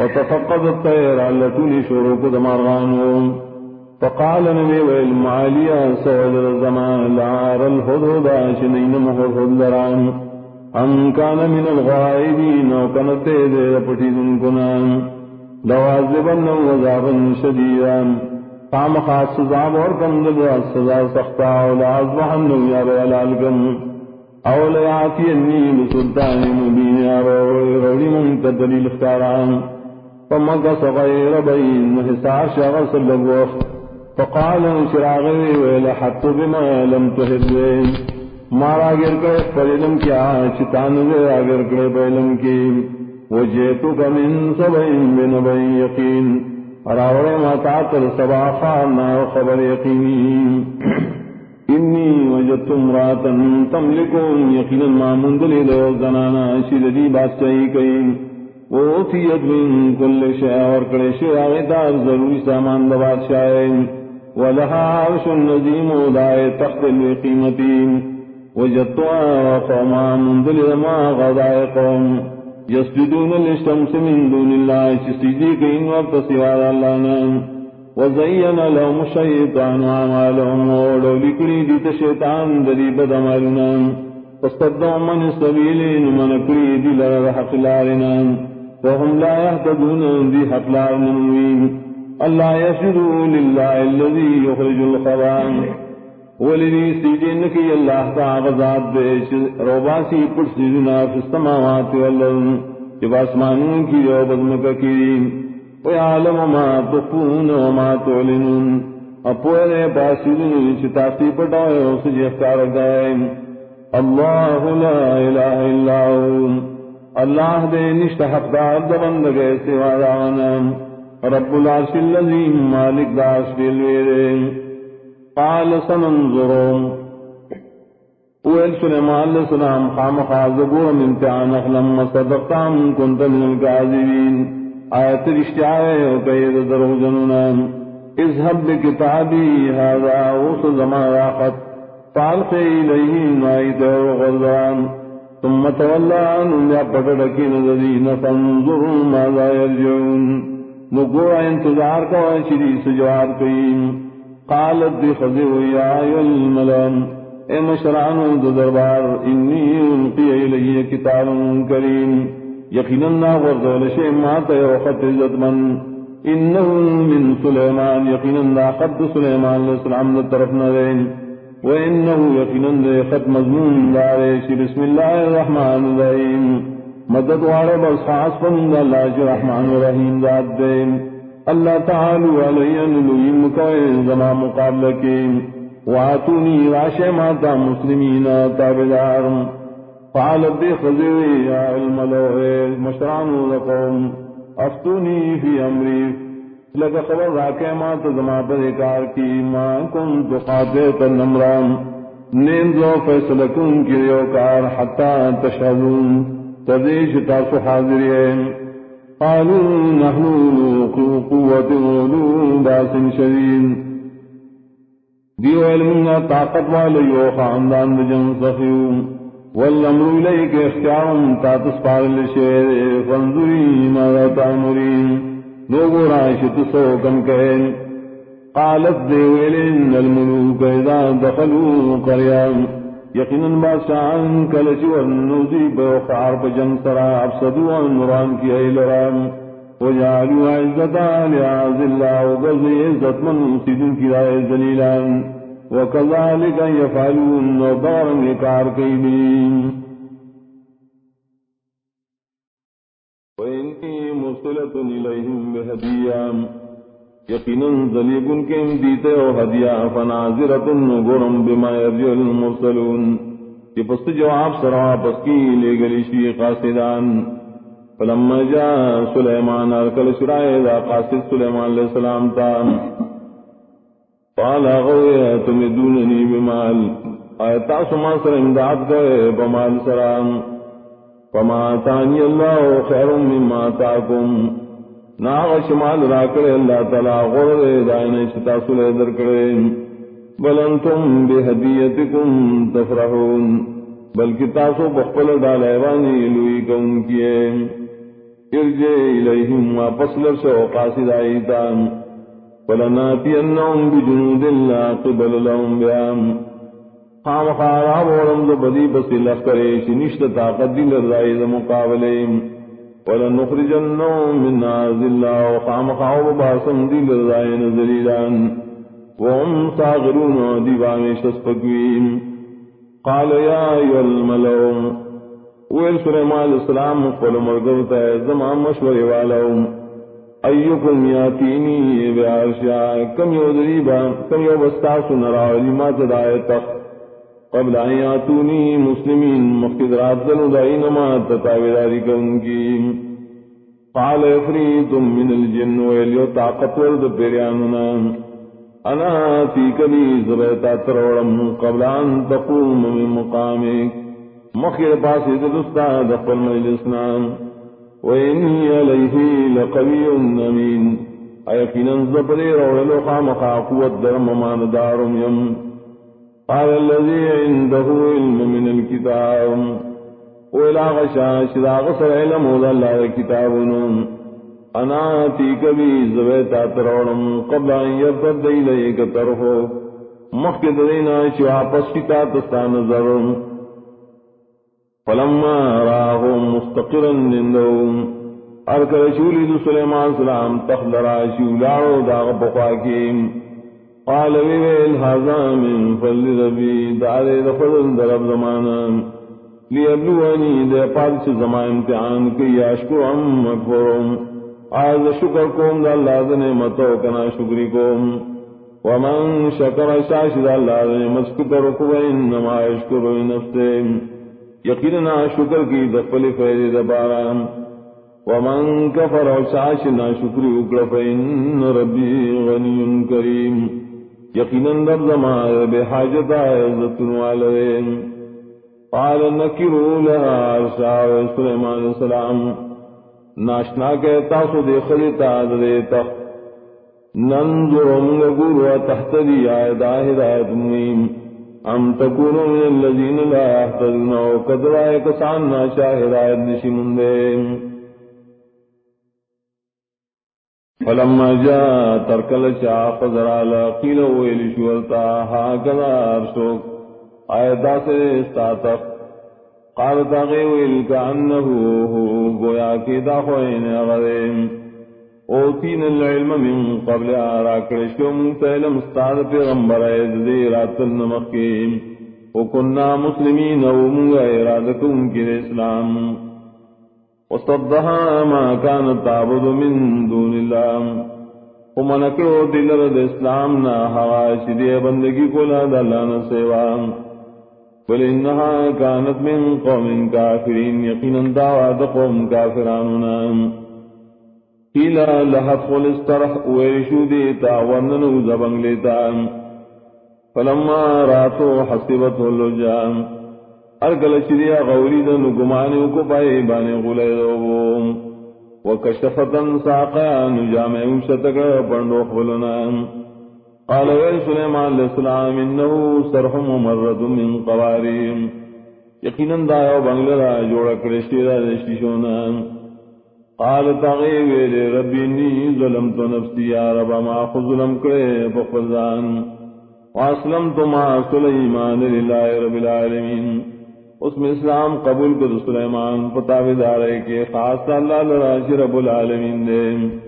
وتفقد الطير التي شروق دمارغان فقال نبي والمعالية سوال الزمان لعار الهدهد شنين مهرهد لران أن كان من الغائبين وكانت تيدي لپتين كنان. لوازبا وزابا شديدا. قام خاص سزاب اور کم دل سزا سختا ولعزبحن يا بيالالكم او لیاتی انی بسلطان مبین روڑی منت دلیل اختاران. فمقص غیر بین حسار شغص لگوخت فقال شراغی ویلحت بما لم تحد مارا گر کرے فریلم کیا چتان دے آگر کرے بیلم کی. وہ وجیتو کمن سبین بنبین یقین. راوڑے ماتا تر سبا خارنا خبر یقینی انی وجدت امراتا تملکون. یقینا ما مندلی دو زنانا شید دی بادشاہی کئی ووتیت من کل شیع ورکڑے شیع غیتار ضروری سامان دا بادشاہی ولہا عرش النزیم دائے تخت القیمتی وجدت قوما مندلی ما غضائے قوم۔ یسجدون للشمس من دون اللہ چسیدی کئی وقت سوار اللہ نام وزين لهم الشيطان عمالهم ولو لكري ديت الشيطان دري بد عمالنا فاستدعوا من السبيلين من كري دي لرى حق لارنا۔ وهم لا يهتدون دي حق لارنا الله يسجدوا لله الذي يخرج الخبان ولدي سيدين كي الله تعالى ذات بيش. روباسي پر سيدنا في السماوات والأرض. جب آسمانوں کی جو بدمک کی. ويعلم ما تخفون وما تعلنون. اپوئے باسلون چتاسی پٹائے اس جہکار گئے اللہ لا الہ الا ہو اللہ دے نشت حقدار دبند گئے سوا دانا رب العرش اللذیم مالک داس دلویرے قال سننظرون ویل سلیمان علیہ السلام خام خاضبور من امتحان اخلم صدقتام کنت من الكاذبین آیت رشتہ آئے ہو قید درو جنونا۔ اذهب بکتابی هذا اوس زمان راقت۔ فالقی فالق الیہ نائد غزان ثم تولى عنهم يا پتڑکی الذين فانظر ماذا يرجعون. نگو انتظار کو شری سجوار کئیم قالت دی خضر یا ایو الملام. اے مشران دربار. انی انقی الیہ کتاب کریم یقینا ورزول شيء ما تيو خط عزت من انه من سليمان. يقينا خط سليمان عليه السلام من طرف نذين وانه يقينا خط مضمون دارش بسم الله الرحمن الرحيم مدد وعلى بس خاص من الله الرحمن الرحيم ذات دين الله تعالى علي نلوي مكوي زما مقابلك واتوني راشي ماتا مسلمين تابدار قالت دي خزيوي يا الملوه مشران لكم افتوني في لك خبر راکے ما تزما پر اکار کی ما کنت قادت النمران نیندو فیصل کن کی ریوکار حتی تشہدون تدیش تاسو حاضرین قالوا نحن قوة ولو باس شدید۔ دیو علمنا طاقت والیو خاندان بجن صفیون والامر الیک اختیار تا تسپار لشیر فانظری ماذا تعمرین لوگو رائشت سو کم کہن، قالت دے دیویلن الملوک اذا دخلوا قریان. یقینا بادشاہان کلچ ورنوزی بوخار پجنگ سرا، افسدو عنوران کی ایلرام وجعلوا عزتا لعاز اللہ وغزی عزت من سیدن کی رائے زلیلان وكذلك يفعلون وبارن كاركيبين وإني مرسلة إليهم بهدية. يقينا ذليق كم ديته وهدية، فناظرة نغرم بما يرجع المرسلون. کہ پس جواب سرا پس کی لے گلی شی قاصدان. فلما جاء سلیمان، ارکل شرائے ذا قاصد سلیمان علیہ السلام تا. قال غويا تمدونني بمال. آيتا سما سر امداد گئے بمال سرام فما تاني الله خير مما تاكم ناغ شمال راکڑے اللہ تعالی غرد دائن شتا سلے درکڑے بل انتم بہدیتکم تفرحون. بلکہ تاسو بخپل ڈال ایوانی لوئی کون کیے. ارجع إليهم وفصل سو قاسد آئیتان. فلناتينهم بجنود لا قبل لهم بهم خام خارا بولم دو بدی بسی لخکرے شنشت طاقت دل الرائز مقابلیم. ولنخرجنهم من ناز الله وخام خاو باسم دل الرائز نزلیلان وهم صاغرون دیوان شسپکویم قال يا أيها الملوم ویل سلیمان السلام قول مرگوتا زمان مشوری والاؤں ایکم یاتینی بیارشا کم یو دریبا، کم یو بستاسو نراولی ما قبل ان یاتونی مسلمین مخید رات دلو دائین ما تتاویداری کن کی قال افریتم من الجن ویلیو طاقت ورد پیریانونا انا فی کبی زبیتا تروڑم قبل ان تقوم من مقامک مخیر پاس دستا دخل مجلسنا وإني عليه لقوي أمين أيقنا زبري رولو خامقا قوة درم ما ندارم يم قال الذي عنده علم من الكتاب. وإلى غشا شدا غسر علم وذا الله كتابنا أنا آتيك بي زبيتا ترولم قبل أن يرتد إليك ترفو مخي دينا شوا پسكتا تستان زرم فلما راہو مستقرا لندہم ارکر شولی دو سلیمان سلام تخلرا شولارو داغ بخواکیم قال ویویل حازا من فل ربی دارے دفضل درب زمانا لیبلوانی دے پادش زمان امتحان کی یاشکو ام مکفرم آز شکر کوم دا اللہ دنے متو کنا شکری کوم۔ ومن شکر شاشد اللہ دنے مسکتر کو انما یشکر نفسیم یقینا شکر کی دفل فیض دبارا ومن کفر شاش نا شکری اکڑ فین ربی غنی کریم۔ یقینا دب زمان بے حاجت عزت والوین قال نکرو لها عرشا سلیمان علیہ السلام۔ ناشنا کہتا سو دے خلیتا دے تخت ننظر من گورو تحت دی آیدہ ہدایت مہیم۔ ام تکونو من اللذین لا احتدن او قدرائے کسان ناشا ہدایت نشی مندے۔ فلما جا ترکل چا فضرالا قیل ویلی شورتا ہا کذا ارسوک آیتا سے استاتق قالتا غیویل کا انہو گویا کی دا خوین اغریم اوتین العلم من قبل آرا کرشو منتعلم استاد پیغمبر اید دی رات النمقیم وکننا مسلمین او منگا ارادکم کی اسلام۔ وصدها ما كانت تعبد من دون اللہ ومنکرو دلر د اسلام نا ہوا شدی بندگی کو لا دلانا سیوا بل انها كانت من قوم كافرين يقينا دعوة قوم كافراننا کیلا لحت خل استرح ویشو دیتا ورننو زبنگ لیتا فلما راتو حسبت اللجام ارگل شریا غوری دنو گمانیو کو پائے بانے غلے دوبو وکشفتن ساقا نجامع امشتک پندو خبلنا قال ویل سلیمان علیہ السلام انہو سرح ممرد من قواریم. یقیناً دایو بنگلرا جوڑا کرشتی را دشتشونا قال تغي ويل ربي اني ظلمت نفسي يا رب، ما ظلم کرے بفضان واسلمت مع سليمان لله رب العالمين اس میں اسلام قبول کر سلیمان پتاویدار ہے کے خاص اللہ لراج رب العالمین دے۔